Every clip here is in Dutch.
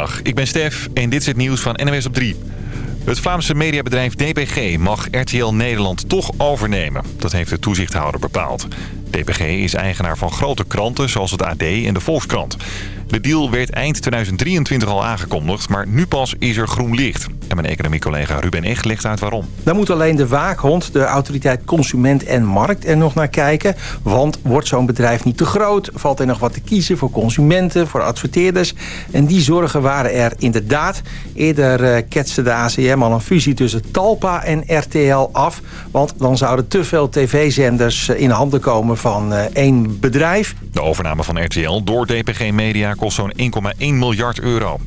Goedemiddag, ik ben Stef en dit is het nieuws van NWS op 3. Het Vlaamse mediabedrijf DPG mag RTL Nederland toch overnemen. Dat heeft de toezichthouder bepaald. DPG is eigenaar van grote kranten zoals het AD en de Volkskrant. De deal werd eind 2023 al aangekondigd, maar nu pas is er groen licht. En mijn economiecollega Ruben Echt legt uit waarom. Dan moet alleen de waakhond, de autoriteit Consument en Markt, er nog naar kijken. Want wordt zo'n bedrijf niet te groot? Valt er nog wat te kiezen voor consumenten, voor adverteerders? En die zorgen waren er inderdaad. Eerder uh, ketste de ACM al een fusie tussen Talpa en RTL af. Want dan zouden te veel tv-zenders eh, in handen komen van uh, één bedrijf. De overname van RTL door DPG Media kost zo'n 1,1 miljard euro.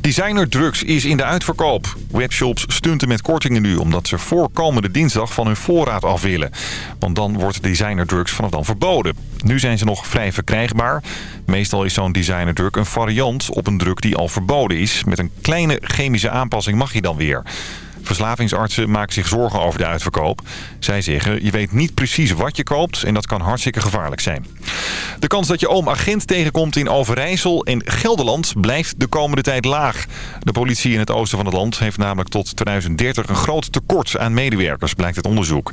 Designer drugs is in de uitverkoop. Webshops stunten met kortingen nu... omdat ze voor komende dinsdag van hun voorraad af willen. Want dan wordt designer drugs vanaf dan verboden. Nu zijn ze nog vrij verkrijgbaar. Meestal is zo'n designer drug een variant op een drug die al verboden is. Met een kleine chemische aanpassing mag je dan weer. Verslavingsartsen maken zich zorgen over de uitverkoop. Zij zeggen, je weet niet precies wat je koopt en dat kan hartstikke gevaarlijk zijn. De kans dat je oom agent tegenkomt in Overijssel en Gelderland blijft de komende tijd laag. De politie in het oosten van het land heeft namelijk tot 2030 een groot tekort aan medewerkers, blijkt het onderzoek.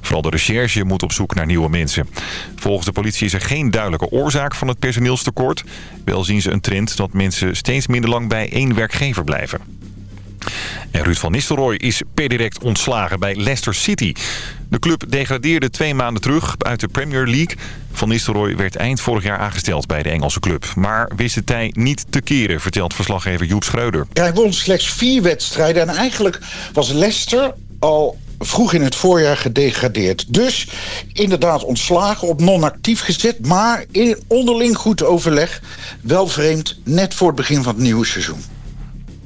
Vooral de recherche moet op zoek naar nieuwe mensen. Volgens de politie is er geen duidelijke oorzaak van het personeelstekort. Wel zien ze een trend dat mensen steeds minder lang bij één werkgever blijven. En Ruud van Nistelrooy is per direct ontslagen bij Leicester City. De club degradeerde twee maanden terug uit de Premier League. Van Nistelrooy werd eind vorig jaar aangesteld bij de Engelse club. Maar wist de tij niet te keren, vertelt verslaggever Joep Schreuder. Hij won slechts vier wedstrijden en eigenlijk was Leicester al vroeg in het voorjaar gedegradeerd. Dus inderdaad ontslagen, op non-actief gezet... maar in onderling goed overleg. Wel vreemd, net voor het begin van het nieuwe seizoen.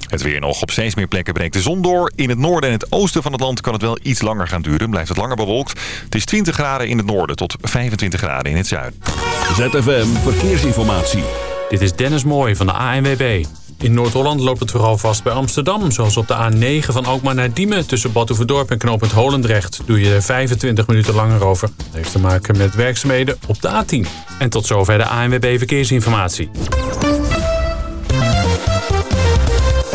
Het weer nog. Op steeds meer plekken breekt de zon door. In het noorden en het oosten van het land kan het wel iets langer gaan duren. Blijft het langer bewolkt. Het is 20 graden in het noorden tot 25 graden in het zuiden. ZFM Verkeersinformatie. Dit is Dennis Mooij van de ANWB. In Noord-Holland loopt het vooral vast bij Amsterdam. Zoals op de A9 van Alkmaar naar Diemen. Tussen Badhoevedorp en knooppunt Holendrecht. Doe je er 25 minuten langer over. Dat heeft te maken met werkzaamheden op de A10. En tot zover de ANWB Verkeersinformatie.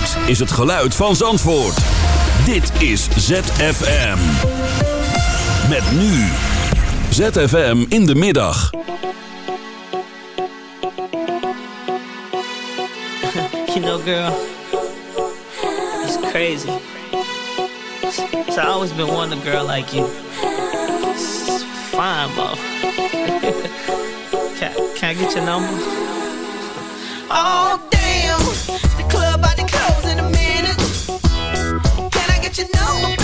Dit is het geluid van Zandvoort. Dit is ZFM. Met nu. ZFM in de middag. You know, girl, it's crazy. So I always been wanting a girl like you. It's fine, buff. can, can I get your number? Oh, damn. Can I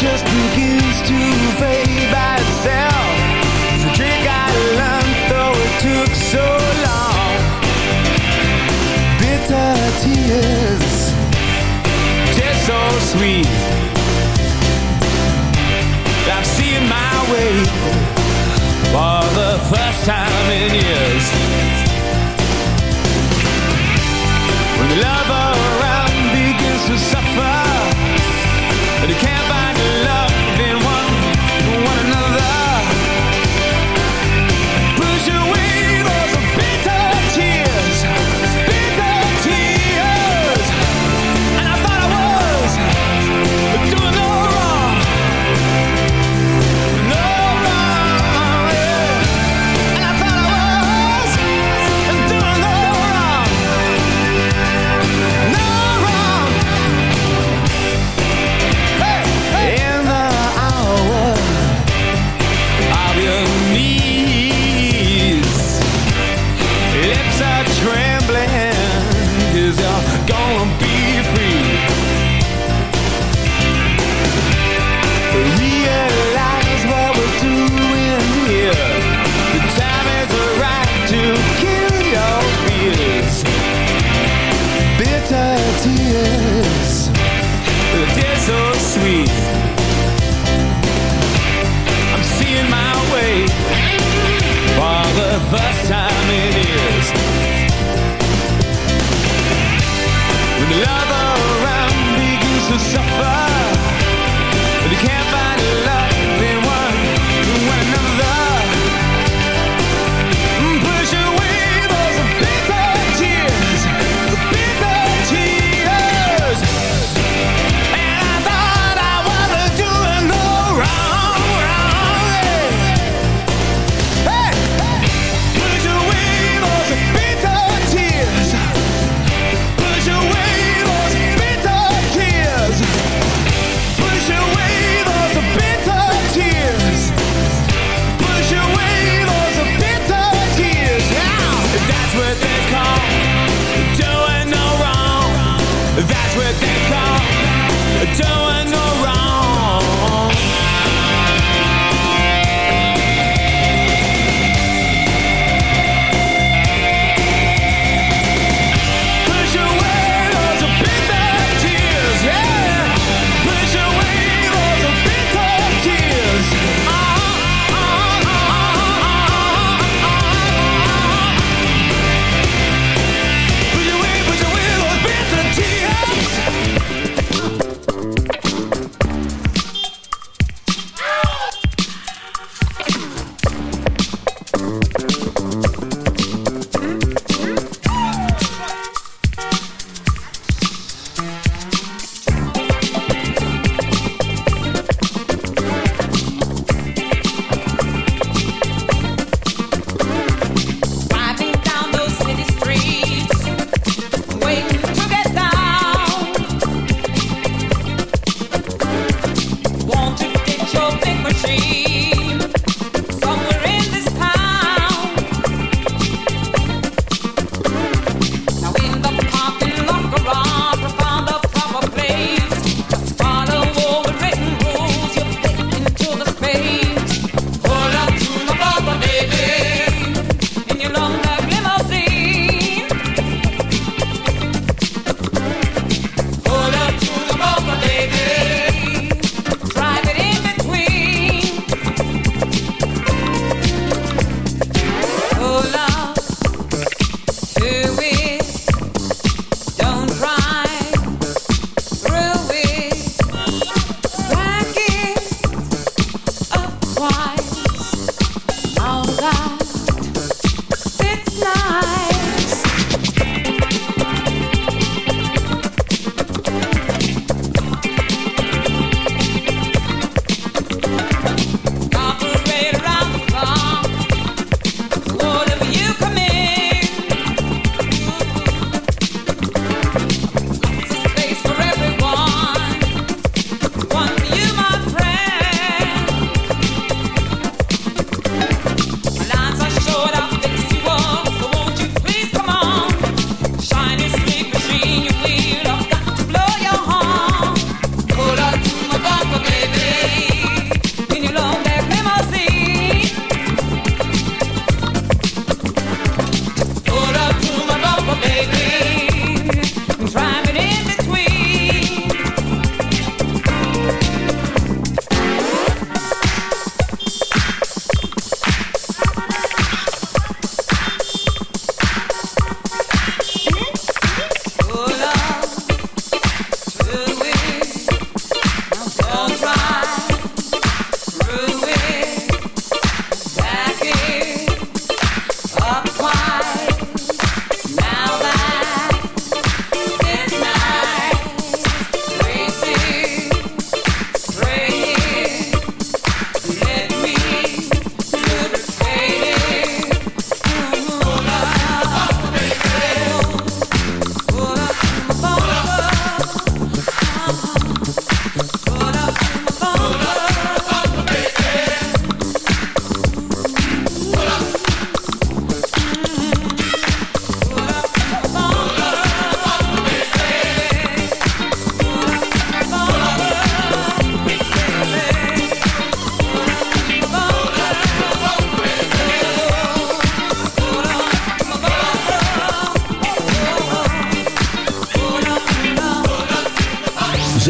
just begins to fade by itself. It's a trick I learned though it took so long. Bitter tears so sweet. I've seen my way For the first time in years.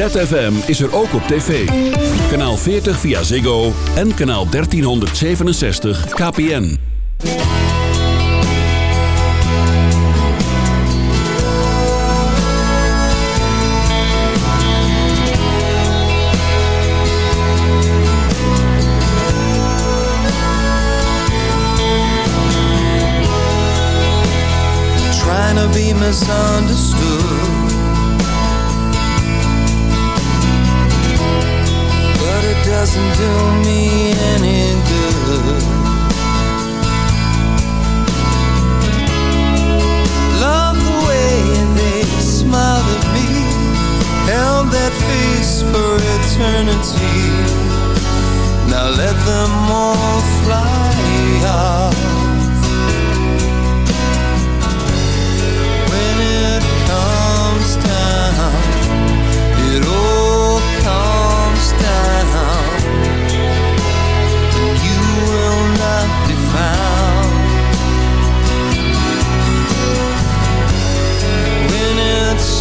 ZFM is er ook op tv. Kanaal 40 via Ziggo en kanaal 1367 KPN. trying to be misunderstood. Doesn't do me any good. Love the way they smile at me, held that face for eternity. Now let them all fly off.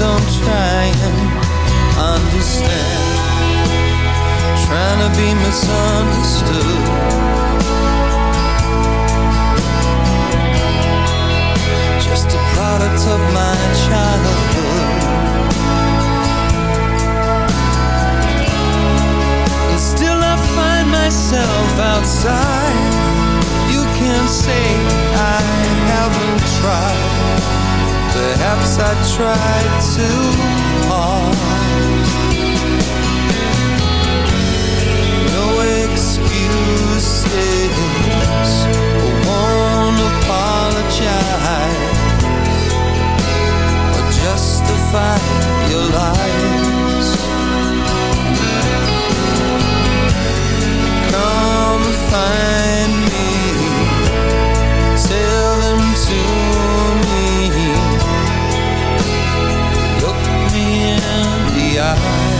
don't try and understand. Trying to be misunderstood. Just a product of my childhood. And still I find myself outside. You can't say I haven't tried. Perhaps I tried too hard. No excuses. I won't apologize or justify your lies. Come find in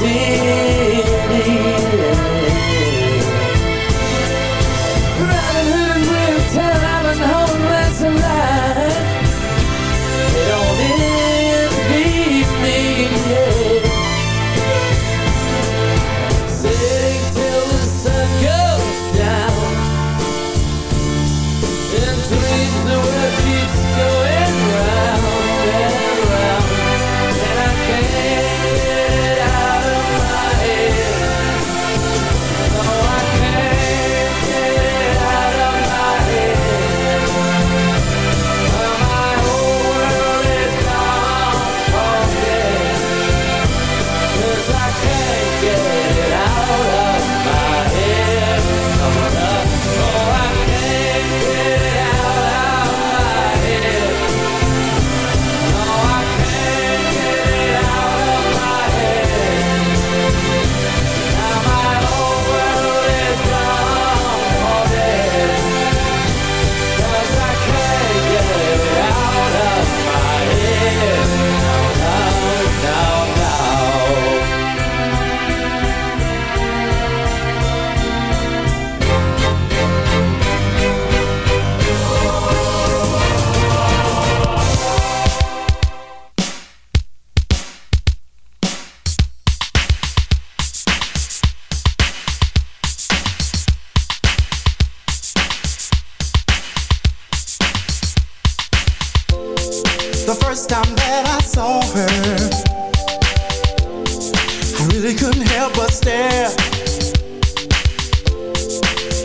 see.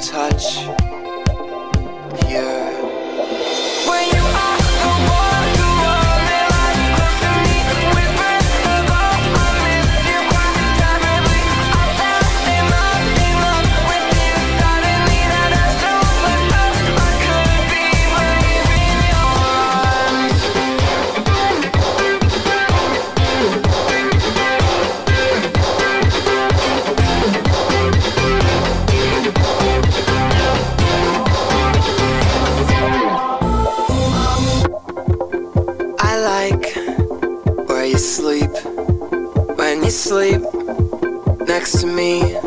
touch here. next to me.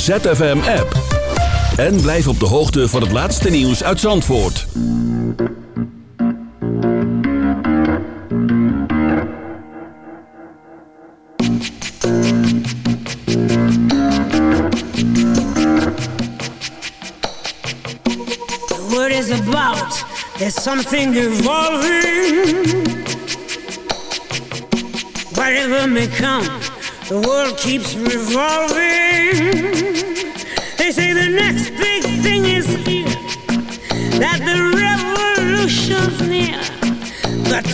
ZFM-app. En blijf op de hoogte van het laatste nieuws uit Zandvoort. The word is about, there's something evolving. Whatever may come, the world keeps revolving.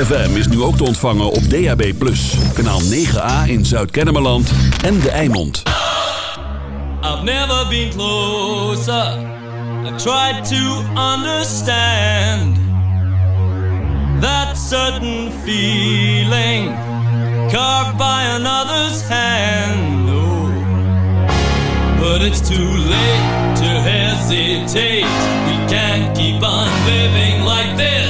ZFM is nu ook te ontvangen op DAB+. Kanaal 9A in Zuid-Kennemerland en De Eimond. I've never been closer. I've tried to understand that certain feeling carved by another's hand. Oh, but it's too late to hesitate. We can't keep on living like this.